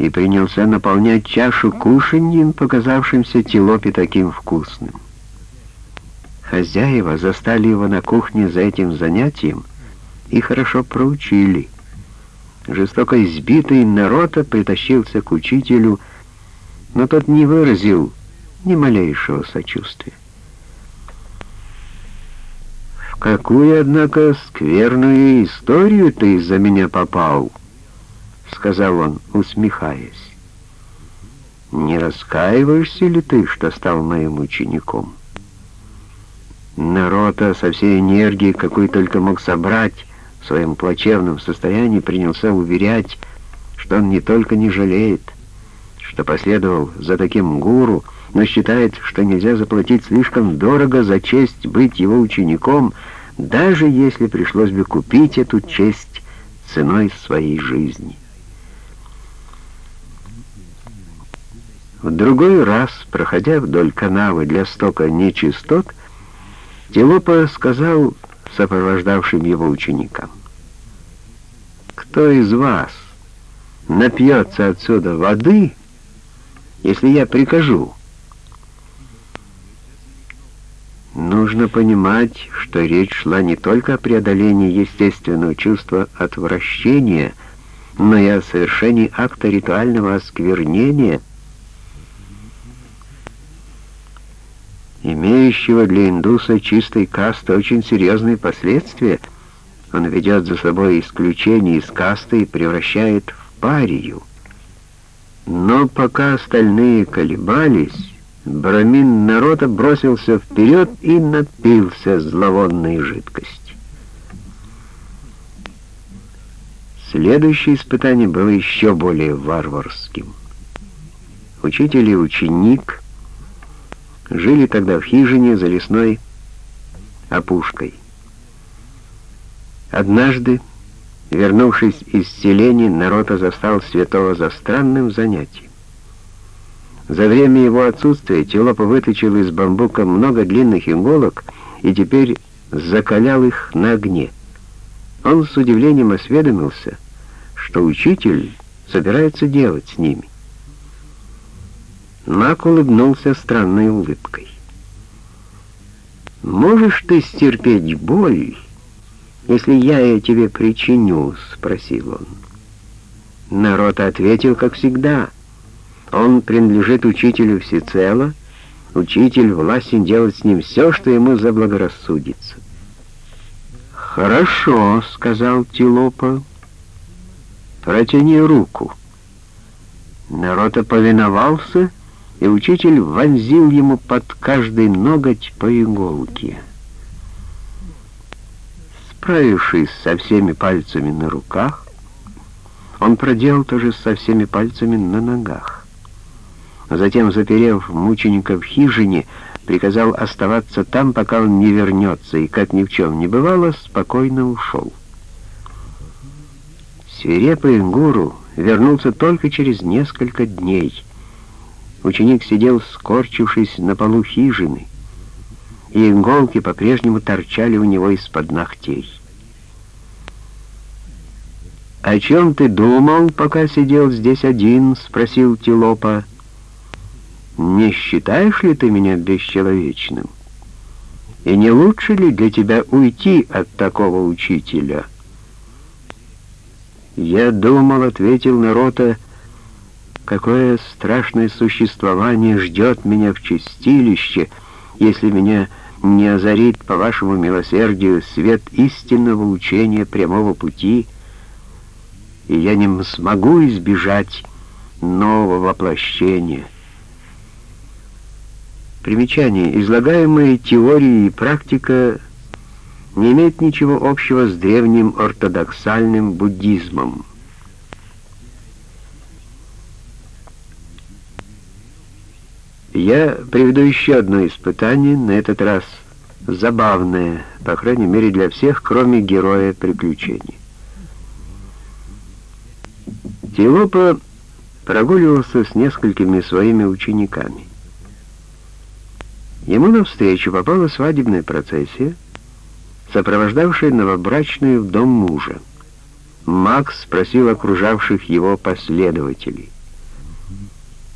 и принялся наполнять чашу кушаньем, показавшимся Тилопе таким вкусным. Хозяева застали его на кухне за этим занятием и хорошо проучили. Жестоко избитый Нарота притащился к учителю, но тот не выразил ни малейшего сочувствия. «В какую, однако, скверную историю ты из-за меня попал?» — сказал он, усмехаясь. «Не раскаиваешься ли ты, что стал моим учеником?» Народа со всей энергией, какой только мог собрать в своем плачевном состоянии, принялся уверять, что он не только не жалеет, что последовал за таким гуру, но считает, что нельзя заплатить слишком дорого за честь быть его учеником, даже если пришлось бы купить эту честь ценой своей жизни. В другой раз, проходя вдоль канавы для стока нечистот, Телопа сказал сопровождавшим его ученикам, «Кто из вас напьется отсюда воды, если я прикажу?» Нужно понимать, что речь шла не только о преодолении естественного чувства отвращения, но и о совершении акта ритуального осквернения — имеющего для индуса чистой касты очень серьезные последствия. Он ведет за собой исключение из касты и превращает в парию. Но пока остальные колебались, Брамин народа бросился вперед и напился зловонной жидкости. Следующее испытание было еще более варварским. Учитель и ученик — жили тогда в хижине за лесной опушкой. Однажды, вернувшись из селения, Народа застал святого за странным занятием. За время его отсутствия Телопа выточил из бамбука много длинных иголок и теперь закалял их на огне. Он с удивлением осведомился, что учитель собирается делать с ними. Мак улыбнулся странной улыбкой. «Можешь ты стерпеть боль, если я ее тебе причиню?» — спросил он. Народ ответил, как всегда. Он принадлежит учителю всецело, учитель властен делать с ним все, что ему заблагорассудится. «Хорошо», — сказал Тилопа, — «протяни руку». Народ повиновался и учитель вонзил ему под каждый ноготь по иголке. Справившись со всеми пальцами на руках, он проделал то же со всеми пальцами на ногах. Затем, заперев мученика в хижине, приказал оставаться там, пока он не вернется, и, как ни в чем не бывало, спокойно ушел. Свирепый гуру вернулся только через несколько дней — Ученик сидел, скорчившись на полу хижины, и иголки по-прежнему торчали у него из-под ногтей. «О чем ты думал, пока сидел здесь один?» — спросил Тилопа. «Не считаешь ли ты меня бесчеловечным? И не лучше ли для тебя уйти от такого учителя?» «Я думал», — ответил Нарота, — какое страшное существование ждет меня в чистилище, если меня не озарит по вашему милосердию свет истинного учения прямого пути, и я не смогу избежать нового воплощения. Примечание. Излагаемые теории и практика не имеют ничего общего с древним ортодоксальным буддизмом. Я приведу еще одно испытание, на этот раз забавное, по крайней мере для всех, кроме героя приключений. Тилопа прогуливался с несколькими своими учениками. Ему навстречу попала свадебная процессия, сопровождавшая новобрачную в дом мужа. Макс спросил окружавших его последователей —